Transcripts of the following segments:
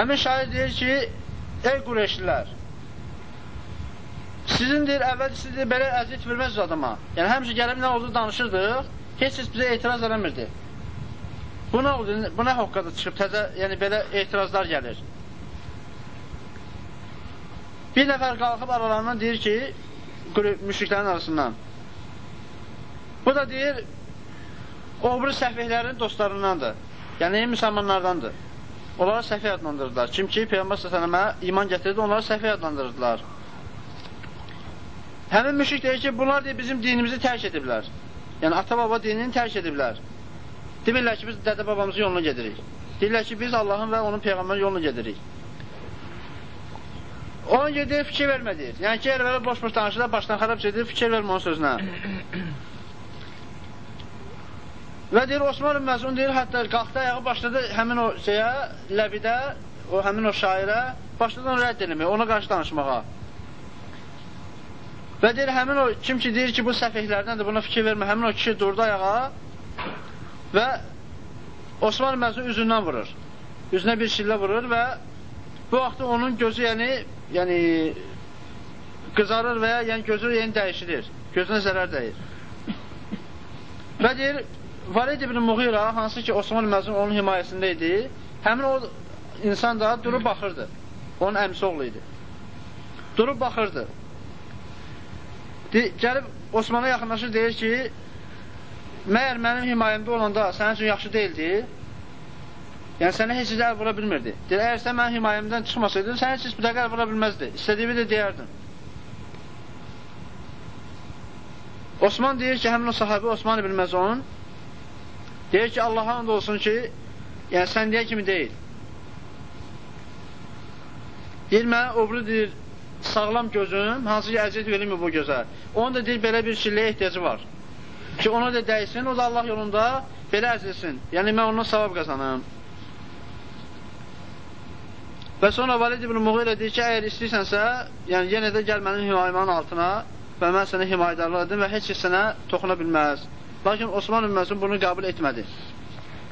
Həmin şair deyir ki, ey Qureyşlilər, sizin deyir, əvvəl siz deyir, belə əziyyət verməzsiniz adama. Yəni, həmişə gəlib nə oldu danışırdıq, heç siz bizə etiraz eləmirdi. Bu nə oldu, bu nə hoqqada çıxıb, təzə, yəni belə etirazlar gəlir. Bir nəfər qalxıb aralarından deyir ki, müşriklərin arasından, bu da deyir, o biri səfihlərin dostlarındandır. Yəni, müsəlmanlardandır. Onlara səfih adlandırırlar. Kim ki, Peyğəmbər s.ə.və iman gətirdi, onlara səfih adlandırırdılar. Həmin müşrik deyir ki, bunlar deyir, bizim dinimizi tərk ediblər. Yəni, ata-baba dinini tərk ediblər. Demirlər ki, biz dədə babamızın yoluna gedirik. Deyirlər ki, biz Allahın və onun Peyğəmbərin yoluna gedirik. Onun gedir, fikir vermədir. Yəni ki, elə boş-boş danışırlar, başdan xarab edir, fikir vermə onun sözünə. Və deyir, Osman Məzun deyir, hətta qalxdı ayağı başladı həmin o şeyə, ləbidə, o həmin o şairə, başladı onu rədd eləməyə, ona qarşı danışmağa. Və deyir, həmin o, kim ki deyir ki, bu səfihlərdəndir, buna fikir vermə, həmin o kişi durdu ayağa və Osman Məzun üzündən vurur. Üzünə bir şillə vurur və bu vaxtda onun gözü, yəni, yəni qızarır və ya yəni gözü yəni dəyişilir. Gözünə zərər dəyir. Və deyir, Valid ibn Muğira, hansı ki Osman Məzun onun himayəsində idi, həmin o insan da durub baxırdı. Onun əmsi oğlu idi. Durub baxırdı. De, gəlib Osmana yaxınlaşır, deyir ki, məyər mənim himayəmdə olanda sənin üçün yaxşı deyildi? Yəni, sənə heç əl vura bilmirdi. Deyir, əgər sən mənim himayəmdən çıxmasaydın, sənə heç bir dəqiq əl vura bilməzdi. İstədiyimi də deyərdin. Osman deyir ki, həmin o sahabi Osman ibn Məzun Deyir ki, Allaha and olsun ki, yəni sən deyə kimi deyil. Deyir, mənə biri deyir, sağlam gözüm, hansı ki, əziyyət verilmir bu gözə. Onun da deyir, belə bir şilləyə ehtiyacı var. Ki, ona da dəysin, o da Allah yolunda belə əzilsin. Yəni, mən ondan savab qazanım. Və sonra Valid ibn Muğirə deyir ki, əgər istəyirsənsə, yəni yenə də gəl mənim himayəmanın altına və mən sənə himayədarlıq edim və heç kəs sənə toxuna bilməz. Lakin Osman ümməsin bunu qəbul etmədi.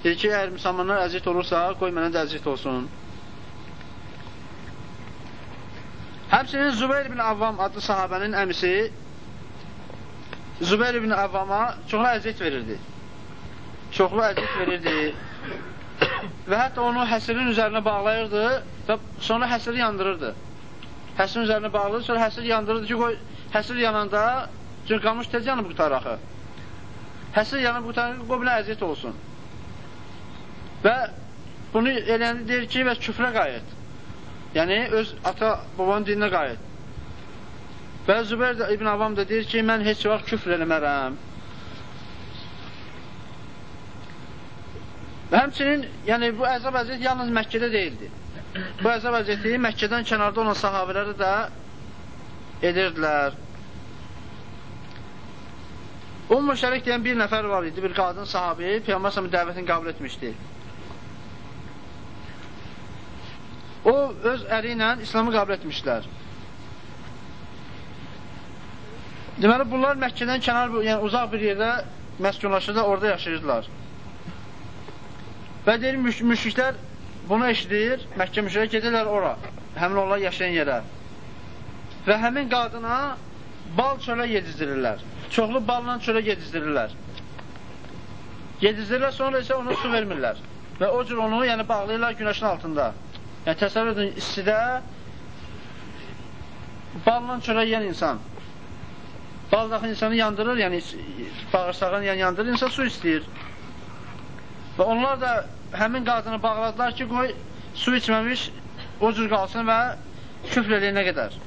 Dedi ki, əgər müsəlmanlar əziyyət olursa, qoy mənə də əziyyət olsun. Həmçinin Zübeyir ibn Avvam adlı sahabənin əmisi Zübeyir ibn Avvama çoxlu əziyyət verirdi. Çoxlu əziyyət verirdi. və hətta onu həsirin üzərinə bağlayırdı və sonra həsiri yandırırdı. Həsirin üzərinə bağlayırdı, sonra həsir yandırırdı ki, qoy həsir yananda, çünki qamış tez yanıb qutar axı. Həsir yanıb qutarır, qoy buna əziyyət olsun. Və bunu eləyəndə deyir ki, və küfrə qayıt. Yəni, öz ata, babanın dininə qayıt. Və Zübeyir İbn Avam da deyir ki, mən heç vaxt küfr eləmərəm. Və həmçinin, yəni bu əzab əziyyət yalnız Məkkədə deyildi. Bu əzab əziyyəti Məkkədən kənarda olan sahabələri də edirdilər. Ummu Şərik deyən bir nəfər var idi, bir qadın sahabi, Peyğəmbər sallallahu dəvətini qəbul etmişdi. O öz əri ilə İslamı qəbul etmişlər. Deməli, bunlar Məkkədən kənar, yəni uzaq bir yerdə məskunlaşırda, orada yaşayırdılar. Və deyir, müş müşriklər bunu eşidir, Məkkə müşriklər gedirlər ora, həmin onlar yaşayan yerə. Və həmin qadına bal çölə yedizdirirlər. Çoxlu balla çölə yedizdirirlər. Yedizdirirlər, sonra isə ona su vermirlər. Və o cür onu yəni, bağlayırlar günəşin altında. Yəni, təsəvvür edin, istidə balla çölə yeyən insan. Bal daxil insanı yandırır, yəni bağırsağını yəni, yandırır, insan su istəyir. Və onlar da həmin qadını bağladılar ki, qoy su içməmiş o cür qalsın və küfr eləyənə qədər.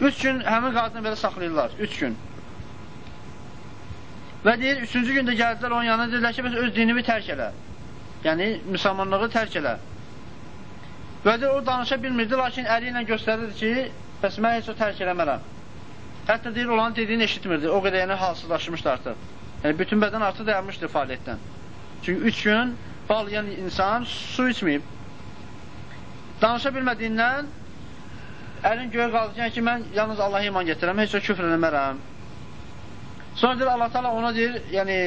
Üç gün həmin qadını belə saxlayırlar, üç gün. Və deyir, üçüncü gündə gəldilər onun yanına, deyirlər ki, öz dinimi tərk elə. Yəni, müsəlmanlığı tərk elə. Və deyir, o danışa bilmirdi, lakin əli ilə göstərirdi ki, bəs mən heç o tərk eləmərəm. Hətta deyir, olanın dediyini eşitmirdi, o qədər yəni halsızlaşmışdı artıq. Yəni, bütün bədən artıq dayanmışdı fəaliyyətdən. Çünki üç gün bal yiyən insan su içməyib. Danışa bilmədiyindən əlin göyə qaldıqən ki, mən yalnız Allaha iman gətirəm, heç o küfr eləmərəm. Sonra deyir, Allah taala ona deyir, yəni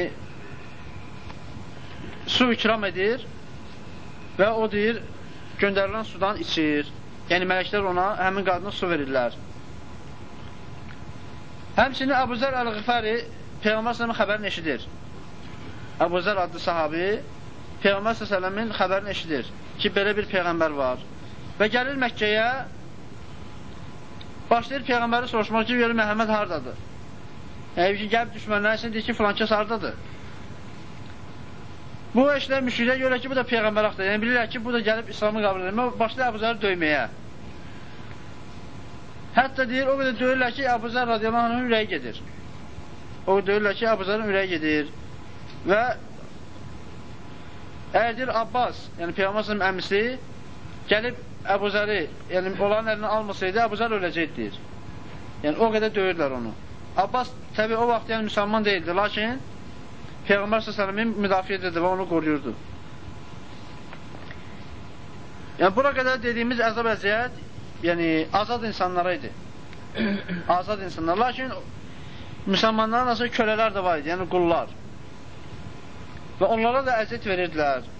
su ikram edir və o deyir, göndərilən sudan içir. Yəni, mələklər ona, həmin qadına su verirlər. Həmçinin Əbu Zər Əl-Ğifəri Peyğəmbər s.ə.v xəbərini eşidir. Əbu Zər adlı sahabi Peyğəmbər s.ə.v-in xəbərini eşidir ki, belə bir Peyğəmbər var. Və gəlir Məkkəyə, başlayır Peyğəmbəri soruşmaq ki, görür Məhəmməd hardadır? Yəni ki, gəlib düşmənlər üçün deyir ki, filan kəs hardadır? Bu işlər müşriklər görə ki, bu da Peyğəmbər axtar. Yəni bilirlər ki, bu da gəlib İslamı qəbul edir. Başlayır Əbu Zəri döyməyə. Hətta deyir, o qədər döyürlər ki, Əbu Zər radiyallahu anhın ürəyi gedir. O döyürlər ki, Əbu Zərin ürəyi gedir. Və əgər deyir, Abbas, yəni Peyğəmbər əmisi, gəlib Əbu Zəri, yəni onların əlindən almasaydı, Əbu Zər öləcək deyir. Yəni o qədər döyürlər onu. Abbas təbii o vaxt yəni müsəlman deyildi, lakin Peyğəmbər s.ə.v-in müdafiə edirdi və onu qoruyurdu. Yəni, bura qədər dediyimiz əzab əziyyət, yəni, azad insanlara idi. azad insanlar. Lakin, müsəlmanların nasıl kölələr də var idi, yəni qullar. Və onlara da əziyyət verirdilər.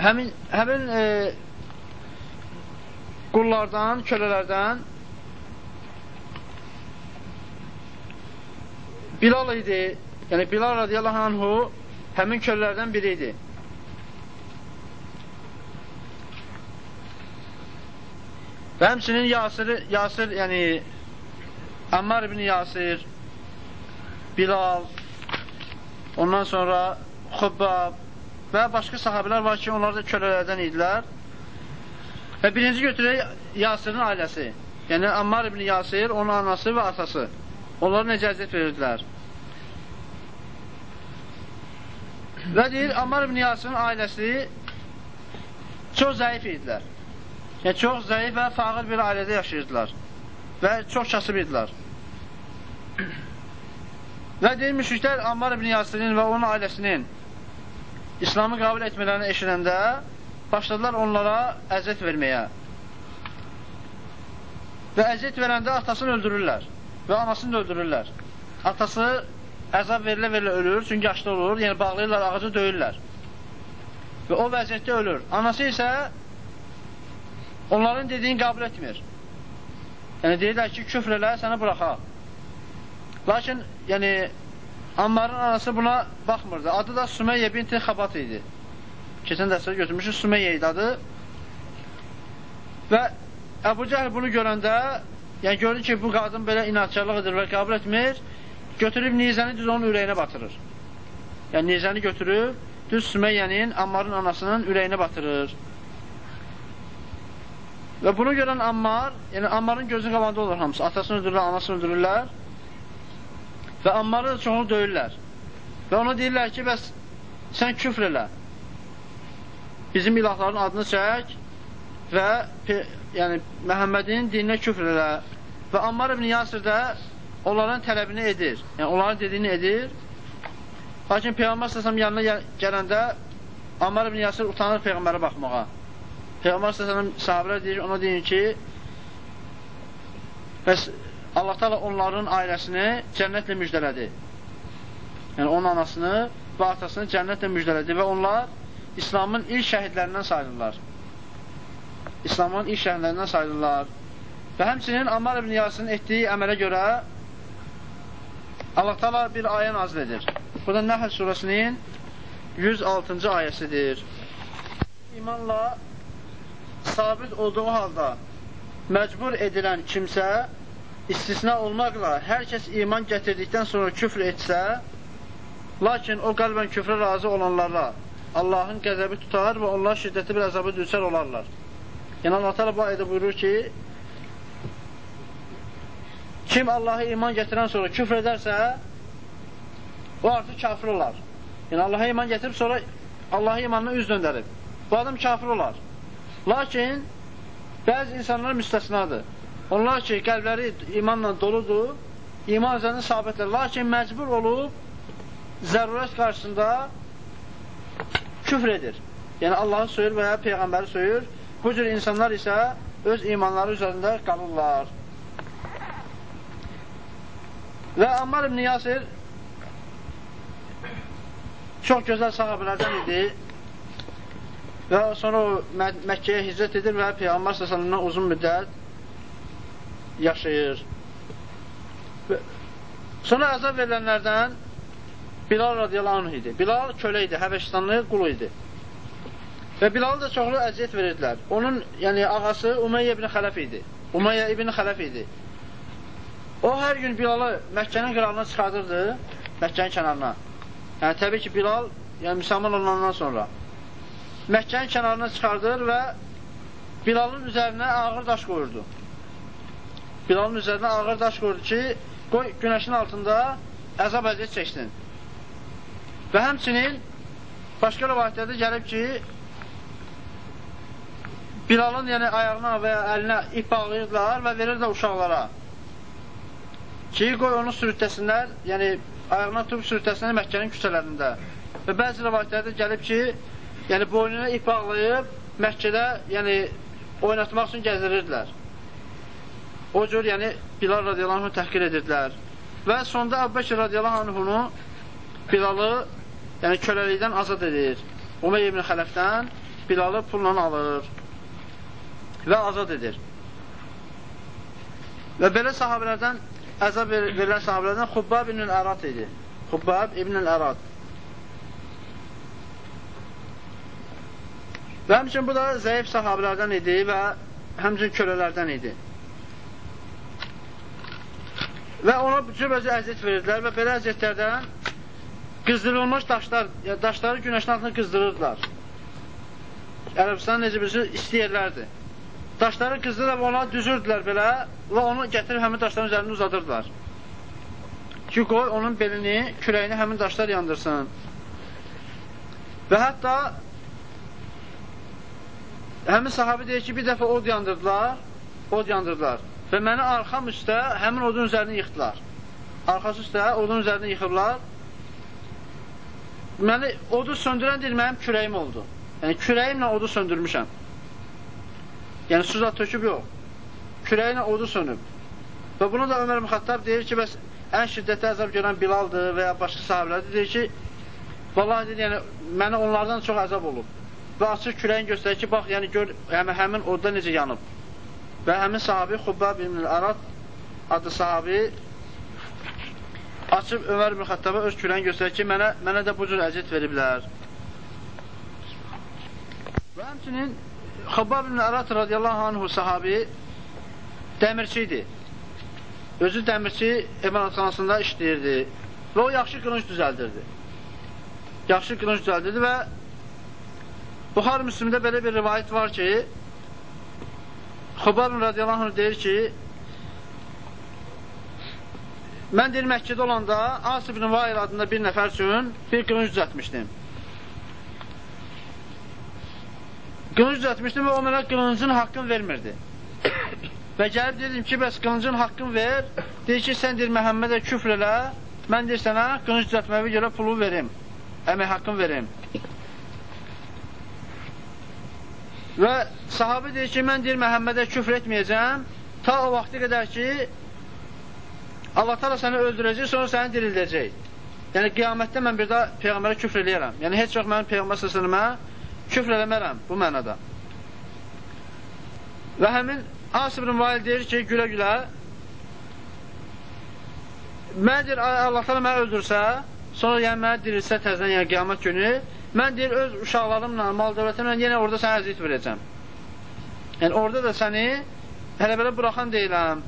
Həmin, həmin e, qullardan, kölələrdən Bilal idi, yəni Bilal radiyallahu anhu həmin köllərdən biri idi. Və həmçinin Yasir, Yasir yəni Ammar ibn Yasir, Bilal, ondan sonra Xubbab və başqa sahabələr var ki, onlar da kölələrdən idilər. Və birinci götürək Yasirin ailəsi. Yəni Ammar ibn Yasir, onun anası və atası. Onlara icazət verirdilər. Və deyir, Ammar ibn Yasir'in ailəsi çox zəif idilər. Yəni, çox zəif və fağır bir ailədə yaşayırdılar. Və çox kasıb idilər. Və deyir, müşriklər Ammar ibn Yasirin və onun ailəsinin İslamı qəbul etmələrini eşidəndə başladılar onlara əziyyət verməyə. Və əziyyət verəndə atasını öldürürlər və anasını da öldürürlər. Atası əzab verilə-verilə ölür, çünki yaşlı olur, yəni bağlayırlar, ağacı döyürlər. Və o vəziyyətdə ölür. Anası isə onların dediyini qəbul etmir. Yəni, deyirlər ki, küfr elə, səni buraxaq. Lakin, yəni, Ammarın anası buna baxmırdı. Adı da Sümeyyə binti Xabat idi. Keçən dərsdə götürmüşük, Sümeyyə idi adı. Və Əbu Cəhl bunu görəndə, yəni görür ki, bu qadın belə inatçılıq edir və qəbul etmir, götürüb nizəni düz onun ürəyinə batırır. Yəni, nizəni götürüb, düz Sümeyyənin, Ammarın anasının ürəyinə batırır. Və bunu görən Ammar, yəni Ammarın gözü qabanda olur hamısı. Atasını öldürürlər, anasını öldürürlər və Ammarı da çoxunu döyürlər. Və ona deyirlər ki, bəs sən küfr elə. Bizim ilahların adını çək və yəni, Məhəmmədin dininə küfr elə. Və Ammar ibn Yasir də onların tələbini edir. Yəni, onların dediyini edir. Lakin Peyğəmbər səsəm yanına gələndə Ammar ibn Yasir utanır Peyğəmbərə baxmağa. Peyğəmbər səsəm sahabələr deyir, ona deyin ki, bəs Allah təala onların ailəsini cənnətlə müjdələdi. Yəni, onun anasını və atasını cənnətlə müjdələdi və onlar İslamın ilk şəhidlərindən sayılırlar. İslamın ilk şəhidlərindən sayılırlar. Və həmçinin Ammar ibn Yasirin etdiyi əmələ görə Allah Taala bir ayə nazil edir. Bu da Nəhl surəsinin 106-cı ayəsidir. İmanla sabit olduğu halda məcbur edilən kimsə istisna olmaqla hər kəs iman gətirdikdən sonra küfr etsə, lakin o qəlbən küfrə razı olanlarla Allahın qəzəbi tutar və onlar şiddətli bir əzabı düşər olarlar. Yəni Allah Teala bu ayədə buyurur ki, Kim Allaha iman gətirən sonra küfr edərsə, o artıq kafir olar. Yəni, Allaha iman gətirib sonra Allaha imanına üz döndərib. Bu adam kafir olar. Lakin, bəzi insanlar müstəsnadır. Onlar ki, qəlbləri imanla doludur, iman üzərində sabitlər. Lakin məcbur olub, zərurət qarşısında küfr edir. Yəni, Allahı söyür və ya Peyğəmbəri söyür. Bu cür insanlar isə öz imanları üzərində qalırlar. Və Ammar ibn Yasir çox gözəl sahabələrdən idi. və sonra o Mək Məkkəyə hicrət edir və Peyğəmbər s.ə.v uzun müddət yaşayır. Sonra əzab verilənlərdən Bilal radiyallahu anh idi. Bilal kölə idi, Həbəşistanlı qulu idi. Və Bilalı da çoxlu əziyyət verirdilər. Onun, yəni ağası Umeyyə ibn Xələf idi. Umeyyə ibn Xələf idi. O hər gün Bilalı Məkkənin qırağına çıxardırdı, Məkkənin kənarına. Yəni təbii ki, Bilal yəni müsəlman olandan sonra Məkkənin kənarına çıxardır və Bilalın üzərinə ağır daş qoyurdu. Bilalın üzərinə ağır daş qoyurdu ki, qoy günəşin altında əzab əziyyət çəksin. Və həmçinin başqa rəvayətlərdə gəlib ki, Bilalın yəni ayağına və ya əlinə ip bağlayırdılar və verirdilər uşaqlara. Ki, qoy onu sürütləsinlər, yəni ayağına tutub sürütləsinlər Məkkənin küçələrində. Və bəzi rəvayətlərdə gəlib ki, yəni boynuna ip bağlayıb Məkkədə yəni oynatmaq üçün gəzirirdilər. O cür, yəni Bilal radiyallahu anh təhqir edirdilər. Və sonda Əbbəkir radiyallahu anhunu Bilalı yəni köləlikdən azad edir. Umey ibn Xələfdən Bilalı pulla alır və azad edir. Və belə sahabələrdən, əzab verilən sahabələrdən Xubbab ibn Ərad idi. Xubbab ibn Ərad. Və həmçin bu da zəif sahabələrdən idi və həmçin kölələrdən idi. Və ona cürbəcə əziyyət verirdilər və belə əziyyətlərdən qızdırılmış daşlar, ya daşları günəşin altında qızdırırdılar. Ərəbistan necə birisi istəyirlərdi. Daşları qızdırıb ona düzürdülər belə və onu gətirib həmin daşların üzərində uzadırdılar. Ki, qoy onun belini, kürəyini həmin daşlar yandırsın. Və hətta həmin sahabi deyir ki, bir dəfə od yandırdılar, od yandırdılar və məni arxam üstə həmin odun üzərini yıxdılar. Arxası üstə odun üzərini yıxıblar Deməli, odu söndürən deyil, mənim kürəyim oldu. Yəni, kürəyimlə odu söndürmüşəm. Yəni, suza töküb yox. Kürəyinə odu sönüb. Və bunu da Ömər Müxattab deyir ki, bəs ən şiddətli əzab görən Bilaldır və ya başqa sahabələrdir. Deyir ki, vallahi deyir, yəni, mənə onlardan çox əzab olub. Və açıq kürəyin göstərir ki, bax, yəni, gör, yəni, həmin odda necə yanıb. Və həmin sahabi Xubbab ibn Arad adlı sahabi açıb Ömər ibn Xəttaba öz kürəni göstərir ki, mənə, mənə də bu cür əziyyət veriblər. Və həmçinin Xabbab ibn Ərat radiyallahu anhu sahabi dəmirçi idi. Özü dəmirçi emanatxanasında işləyirdi və o yaxşı qılınc düzəldirdi. Yaxşı qılınc düzəldirdi və Buxar Müslümdə belə bir rivayət var ki, Xabbab radiyallahu anh deyir ki, Mən deyir, Məkkədə olanda Asib ibn Vail adında bir nəfər üçün bir qılınc düzətmişdim. Qılınc düzətmişdim və o mənə qılıncın haqqını vermirdi. və gəlib dedim ki, bəs qılıncın haqqını ver. Deyir ki, sən deyir, Məhəmmədə küfr elə, mən deyir sənə qılınc düzətməvi görə pulu verim, əmək haqqını verim. Və sahabi deyir ki, mən deyir, Məhəmmədə küfr etməyəcəm, ta o vaxtı qədər ki, Allah təala səni öldürəcək, sonra səni dirildəcək. Yəni qiyamətdə mən bir daha peyğəmbərə küfr eləyərəm. Yəni heç vaxt mənim peyğəmbər sallallahu küfr eləmərəm bu mənada. Və həmin Asib ibn Vail deyir ki, gülə-gülə mən deyir, Allah təala məni öldürsə, sonra yəni məni dirilsə təzədən, yəni qiyamət günü, mən deyir, öz uşaqlarımla, mal dövlətimlə yenə orada sənə əziyyət verəcəm. Yəni orada da səni hələ belə buraxan deyiləm.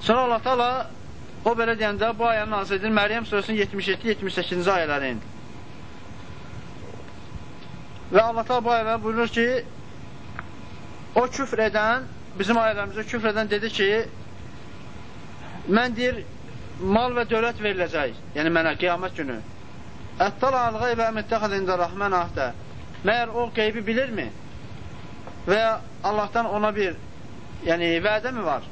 Sonra Allah Taala o belə deyəndə bu ayəni nazil edir Məryəm surəsinin 77-78-ci ayələrin. Və Allah Taala bu ayədə buyurur ki, o küfr edən, bizim ayələrimizə küfr edən dedi ki, mən deyir, mal və dövlət veriləcək, yəni mənə qiyamət günü. Əttal alğa və əmittəxəd ində rəhmən ahdə. Məyər o qeybi bilirmi? Və ya Allahdan ona bir yəni vədə mi var?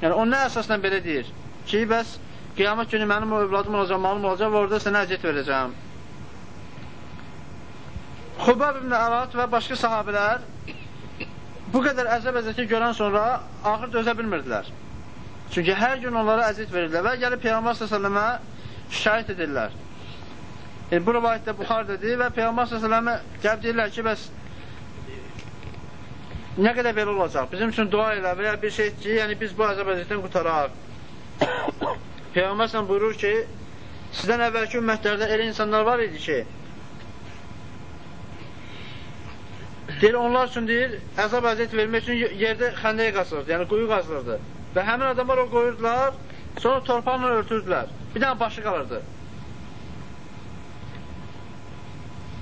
Yəni, o nə əsasla belə deyir? Ki, bəs qiyamət günü mənim o övladım olacaq, malım olacaq və orada sənə əziyyət verəcəm. Xubab ibn Ərat və başqa sahabələr bu qədər əzəb əziyyəti görən sonra axır dözə bilmirdilər. Çünki hər gün onlara əziyyət verirlər və gəlib Peyğəmbər s.ə.və şikayət edirlər. E, bu rivayətdə Buxar dedi və Peyğəmbər s.ə.və gəlib deyirlər ki, bəs nə qədər belə olacaq? Bizim üçün dua elə və ya bir şey ki, yəni biz bu əzab əziyyətdən qutaraq. Peyğəmbər s.ə.v buyurur ki, sizdən əvvəlki ümmətlərdə elə insanlar var idi ki, deyir, onlar üçün deyir, əzab əziyyət vermək üçün yerdə xəndəyə qazırdı, yəni quyu qazırdı. Və həmin adamlar o qoyurdular, sonra torpaqla örtürdülər. Bir dənə başı qalırdı.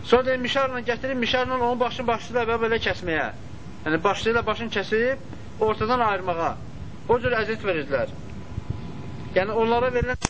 Sonra deyir, mişarla gətirib, mişarla onun başını başlayırlar və belə kəsməyə. Yəni, başlayırlar başını kəsib, ortadan ayırmağa. O cür əziyyət verirdilər. Yəni, onlara verilən